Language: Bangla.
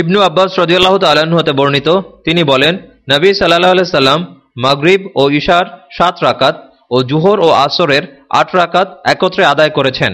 ইবনু আব্বাস রদিয়াল্লাহ তাল্লাহ্ন হতে বর্ণিত, তিনি বলেন, নবী সাল্লাহ সাল্লাম মাগরিব ও ইশার সাত রাকাত ও জুহর ও আসরের আট রাকাত একত্রে আদায় করেছেন।